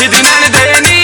ਜਿਦਨਾਂ ਦੇ ਨੀ